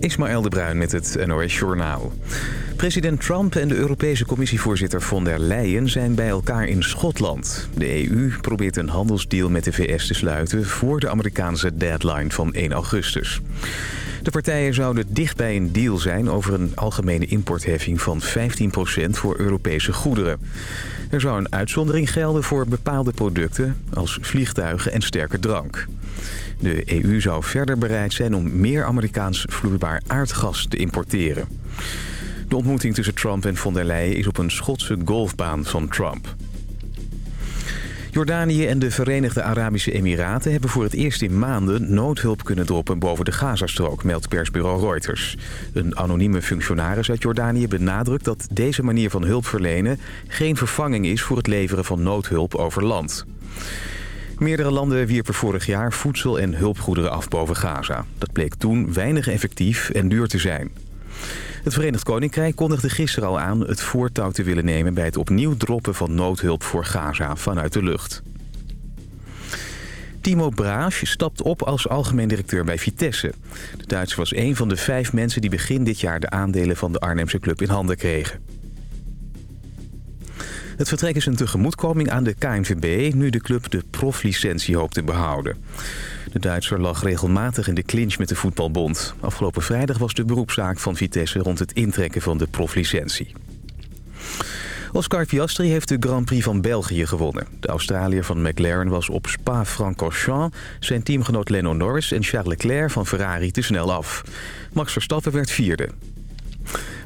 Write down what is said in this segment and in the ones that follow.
Ismaël de Bruin met het NOS Journaal. President Trump en de Europese commissievoorzitter von der Leyen zijn bij elkaar in Schotland. De EU probeert een handelsdeal met de VS te sluiten voor de Amerikaanse deadline van 1 augustus. De partijen zouden dicht bij een deal zijn over een algemene importheffing van 15% voor Europese goederen. Er zou een uitzondering gelden voor bepaalde producten als vliegtuigen en sterke drank. De EU zou verder bereid zijn om meer Amerikaans vloeibaar aardgas te importeren. De ontmoeting tussen Trump en von der Leyen is op een Schotse golfbaan van Trump. Jordanië en de Verenigde Arabische Emiraten hebben voor het eerst in maanden noodhulp kunnen droppen boven de Gazastrook, meldt persbureau Reuters. Een anonieme functionaris uit Jordanië benadrukt dat deze manier van hulp verlenen geen vervanging is voor het leveren van noodhulp over land. Meerdere landen wierpen vorig jaar voedsel en hulpgoederen af boven Gaza. Dat bleek toen weinig effectief en duur te zijn. Het Verenigd Koninkrijk kondigde gisteren al aan het voortouw te willen nemen... bij het opnieuw droppen van noodhulp voor Gaza vanuit de lucht. Timo Braas stapt op als algemeen directeur bij Vitesse. De Duitser was een van de vijf mensen die begin dit jaar de aandelen van de Arnhemse club in handen kregen. Het vertrek is een tegemoetkoming aan de KNVB... nu de club de proflicentie hoopt te behouden. De Duitser lag regelmatig in de clinch met de voetbalbond. Afgelopen vrijdag was de beroepszaak van Vitesse... rond het intrekken van de proflicentie. Oscar Piastri heeft de Grand Prix van België gewonnen. De Australiër van McLaren was op Spa-Francorchamps... zijn teamgenoot Lando Norris en Charles Leclerc van Ferrari te snel af. Max Verstappen werd vierde.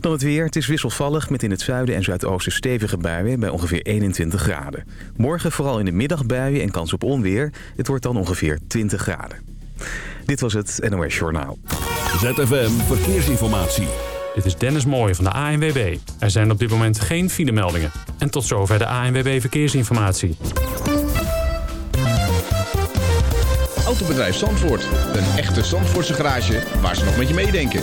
Dan het weer. Het is wisselvallig met in het zuiden en zuidoosten stevige buien bij ongeveer 21 graden. Morgen vooral in de middag buien en kans op onweer. Het wordt dan ongeveer 20 graden. Dit was het NOS Journaal. ZFM Verkeersinformatie. Dit is Dennis Mooij van de ANWB. Er zijn op dit moment geen filemeldingen. En tot zover de ANWB Verkeersinformatie. Autobedrijf Zandvoort. Een echte Zandvoortse garage waar ze nog met je meedenken.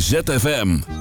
ZFM.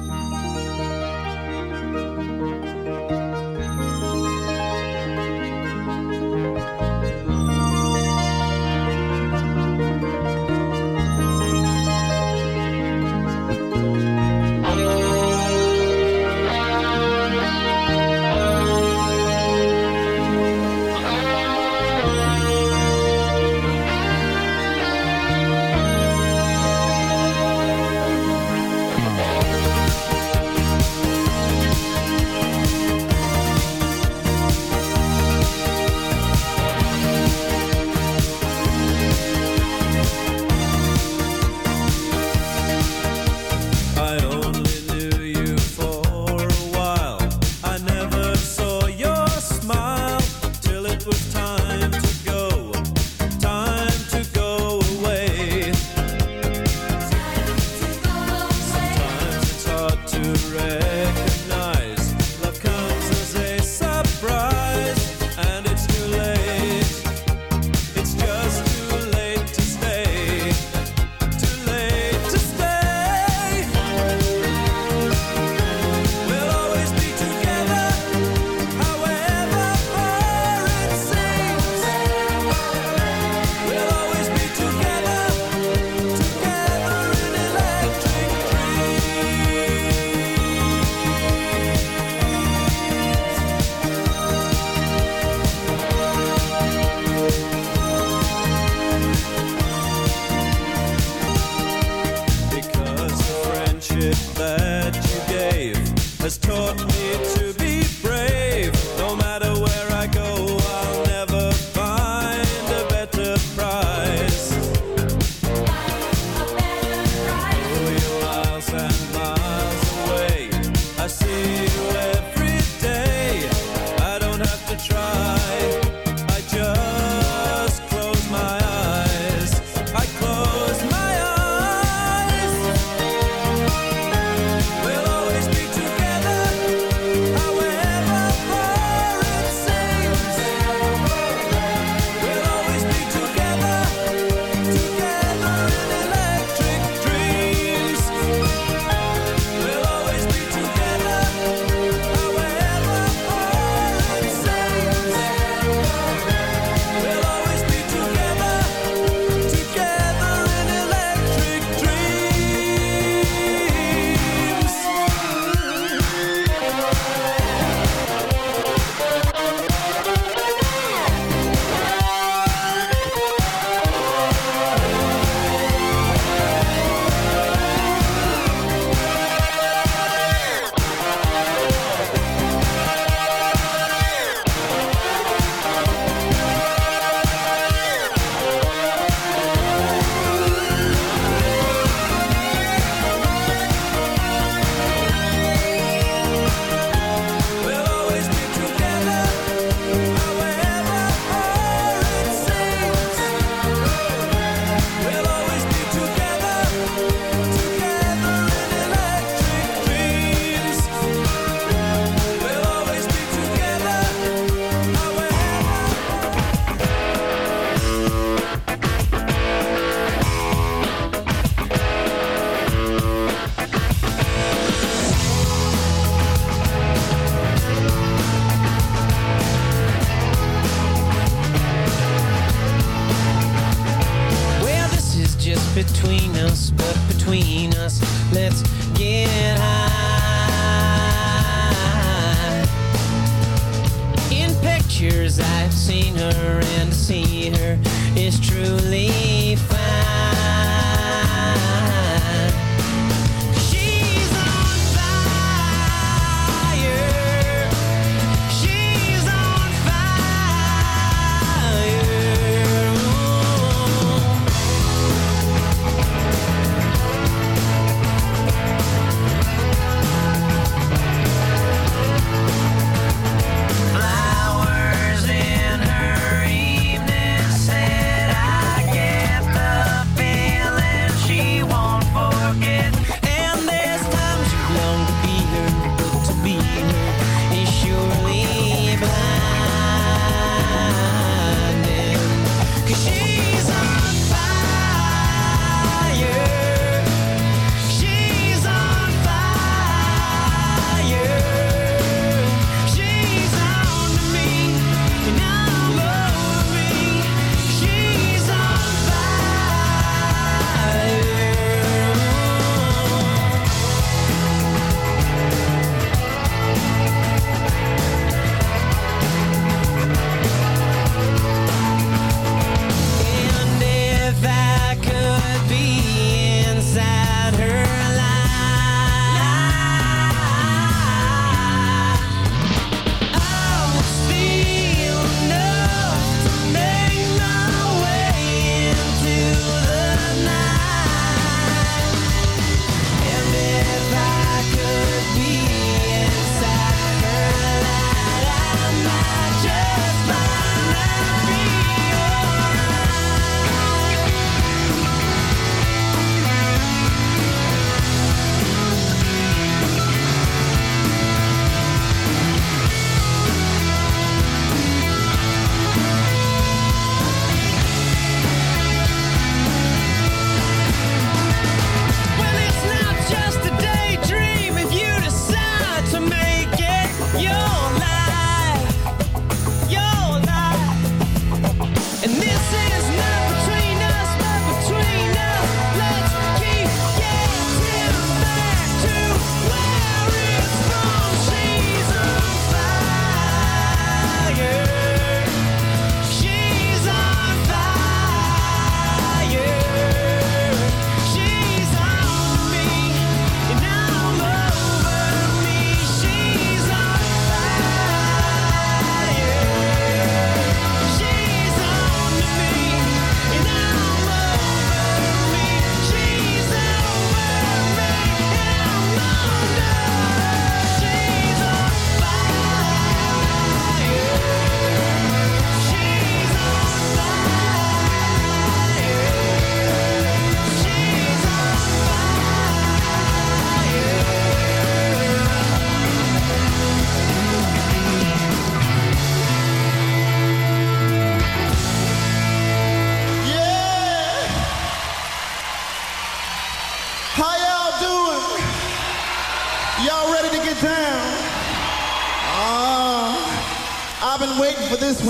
between us, but between us, let's get high. In pictures, I've seen her, and to see her is truly fine.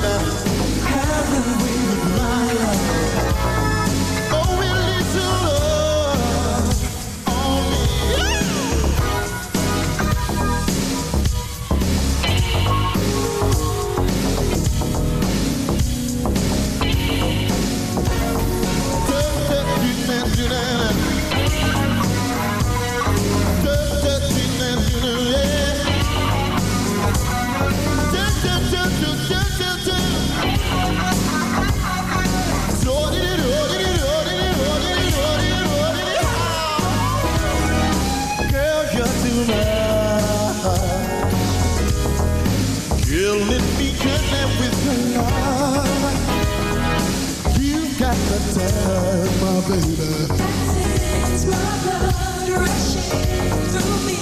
Haven't we my my baby. My blood rushing through me.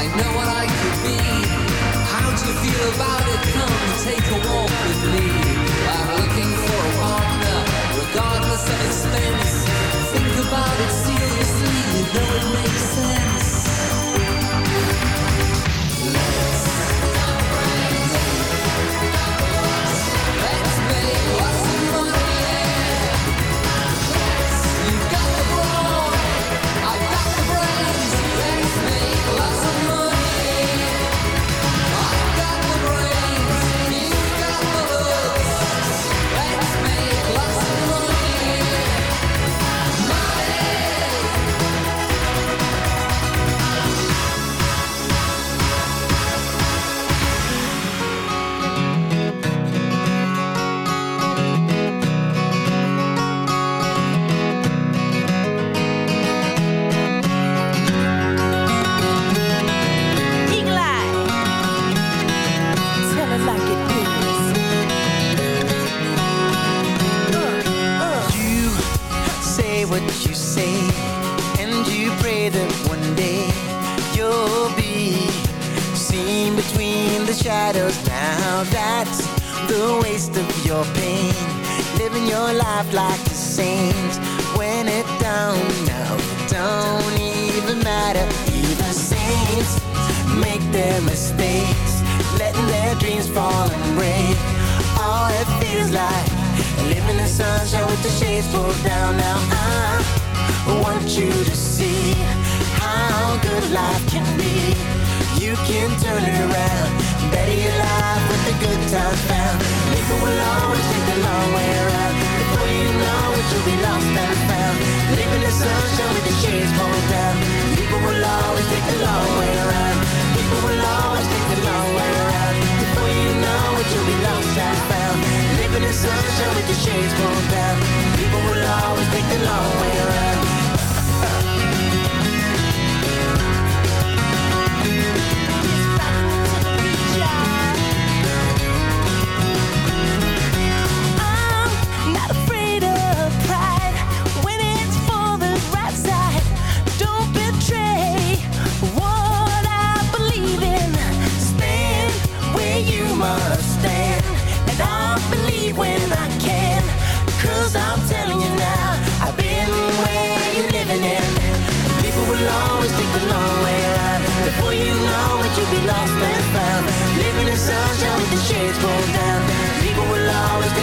I know what I could be. How do you feel about it? Come take a walk with me. I'm looking for a partner, regardless of expense. Think about it seriously, you know it makes a waste of your pain. Living your life like a saint When it don't, no, it don't even matter. Even saints make their mistakes. Letting their dreams fall and break. All it feels like Living in sunshine with the shades pulled down. Now I want you to see How good life can be. You can turn it around better alive, life with the good times found. People will always take the long way around. Before you know it, you'll be lost and found. Live in the sunshine with the shades pulled down. People will always take the long way around. People will always take the long way around. Before you know it, you'll be lost and found. Live in the sunshine with the shades pulled down.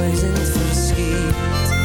poisoned for skis. skeet.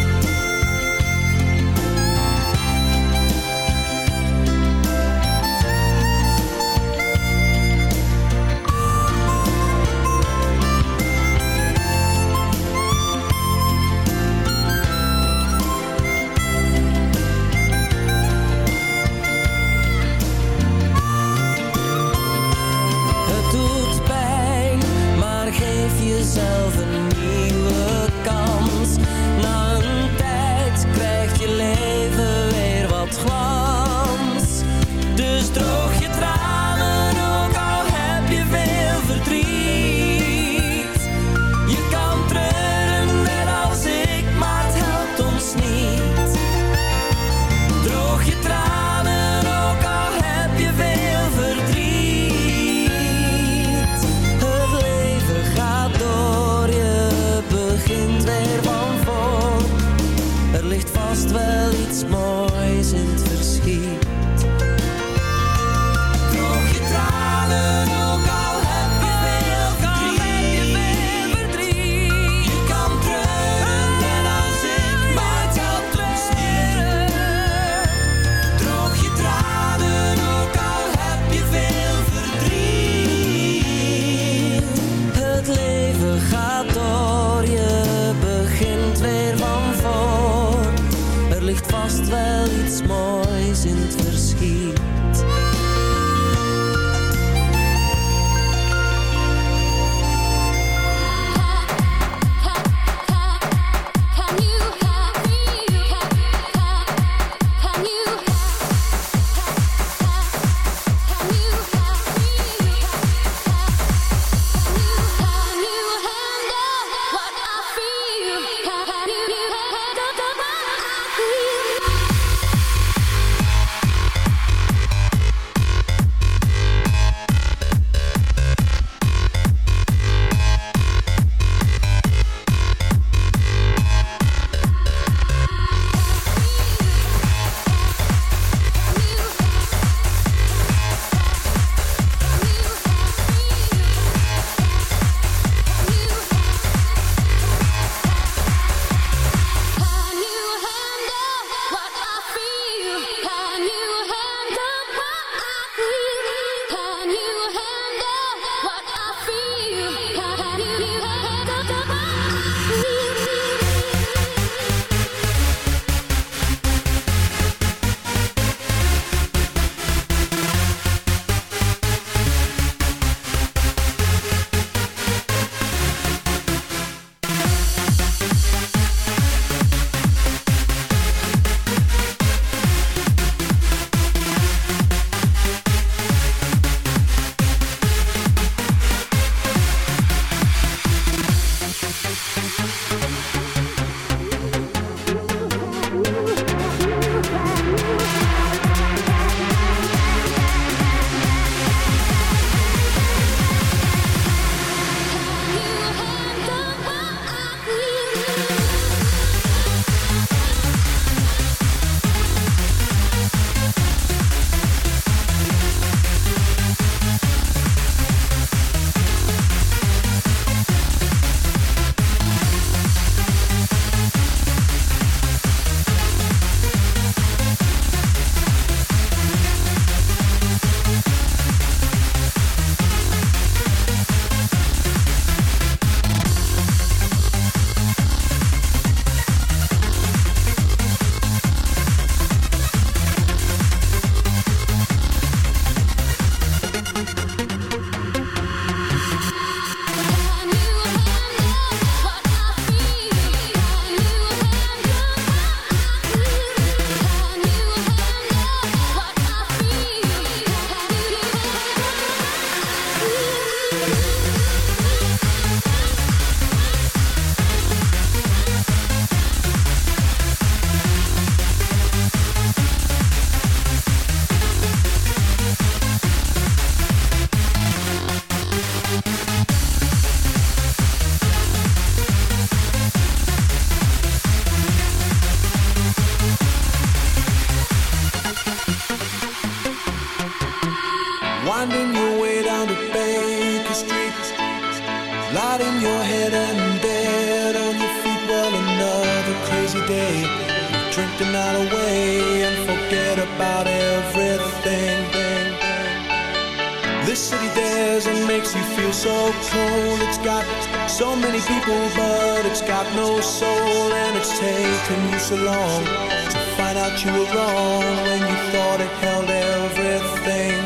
you were wrong when you thought it held everything.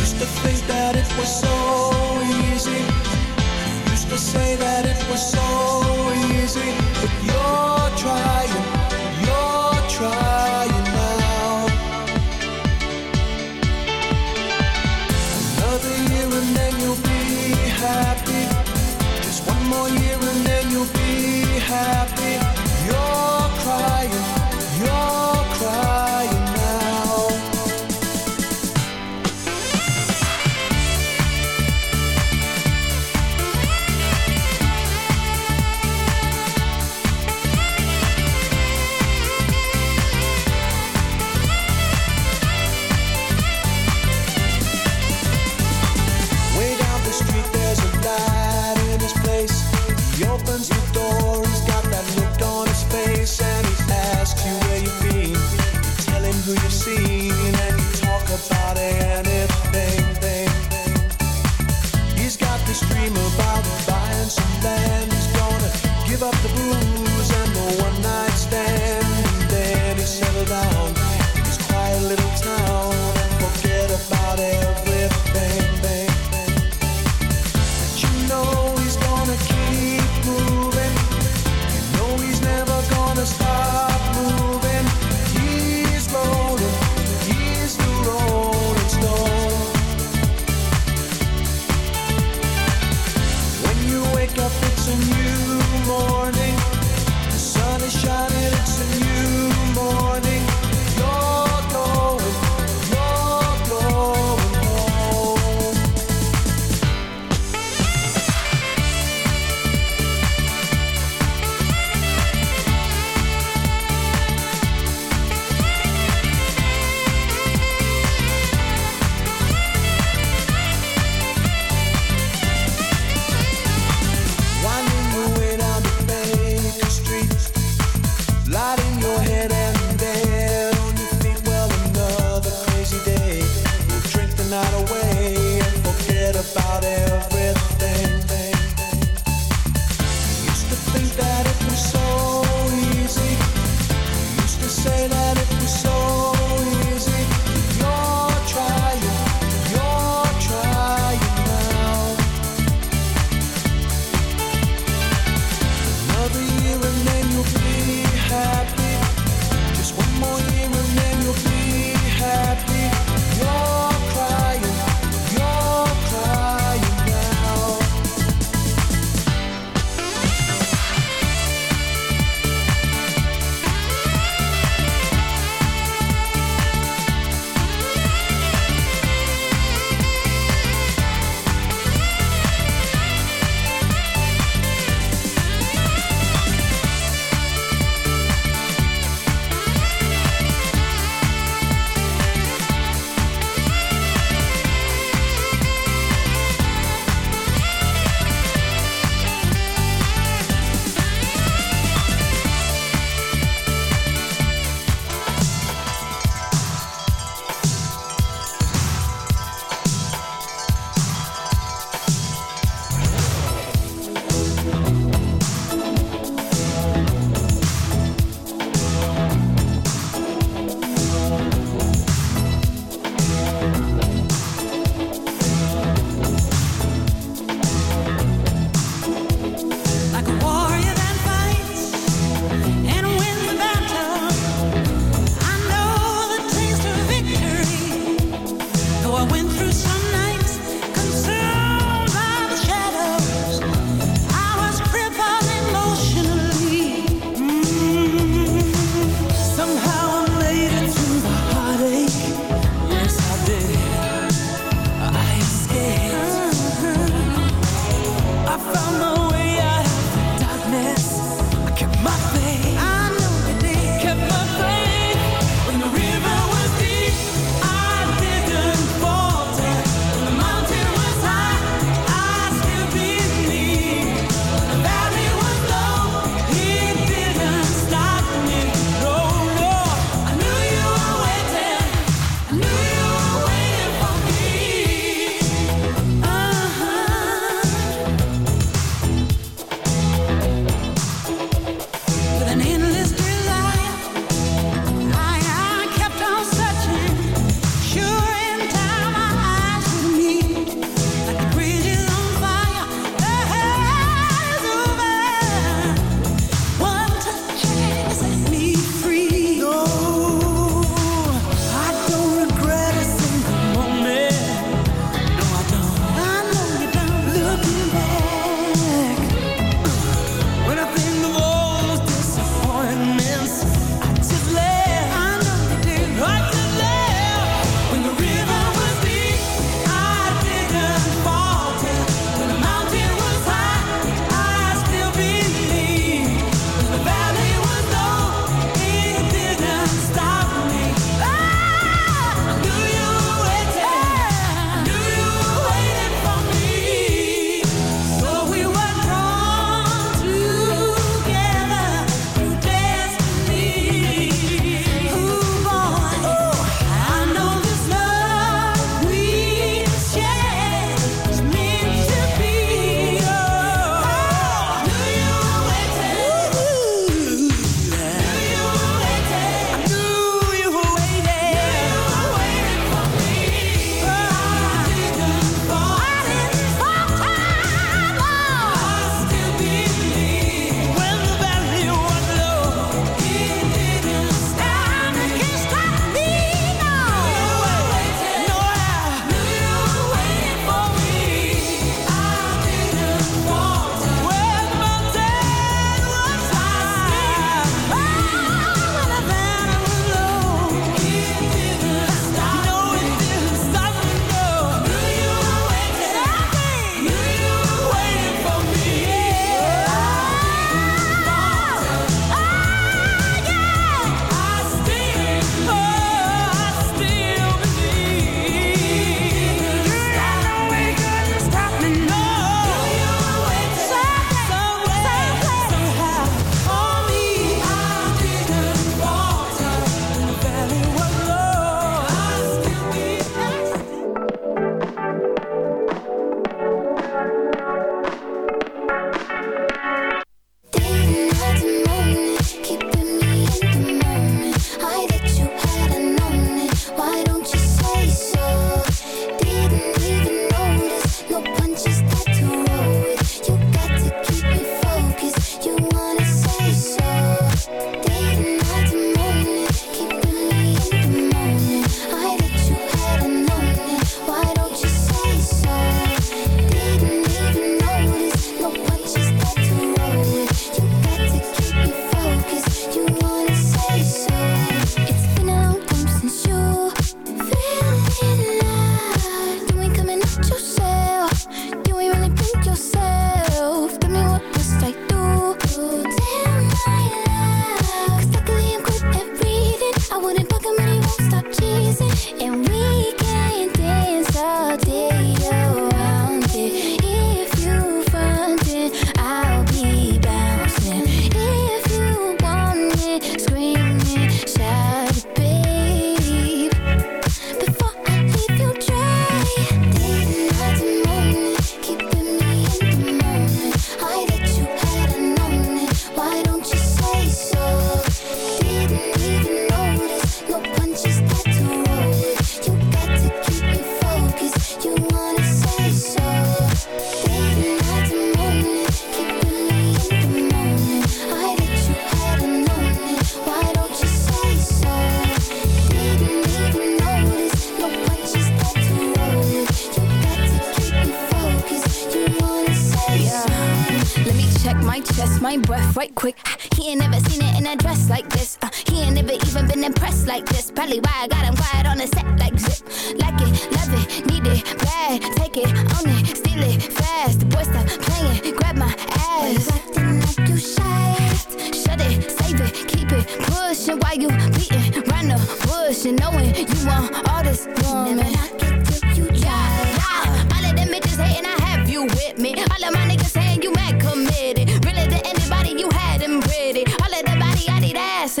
Used to think that it was so easy. Used to say that it was so easy. But you're trying, you're trying now. Another year and then you'll be happy. Just one more year and then you'll be happy.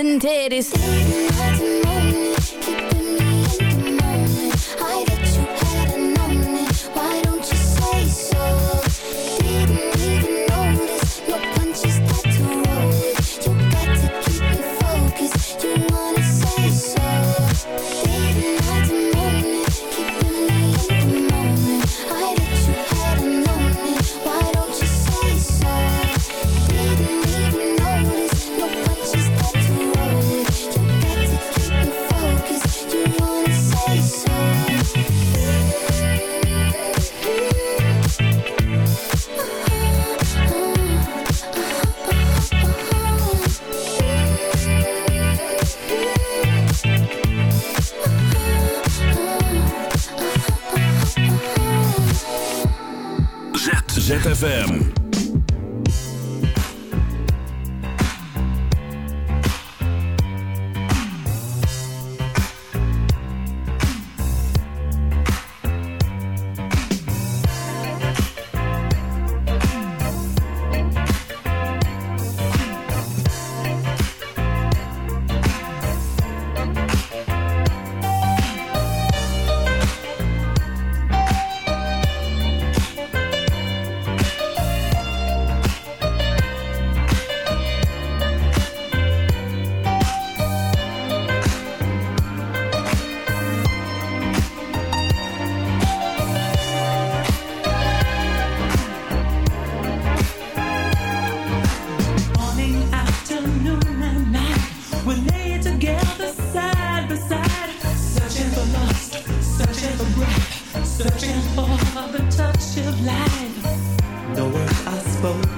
Het is of life. No words are spoken.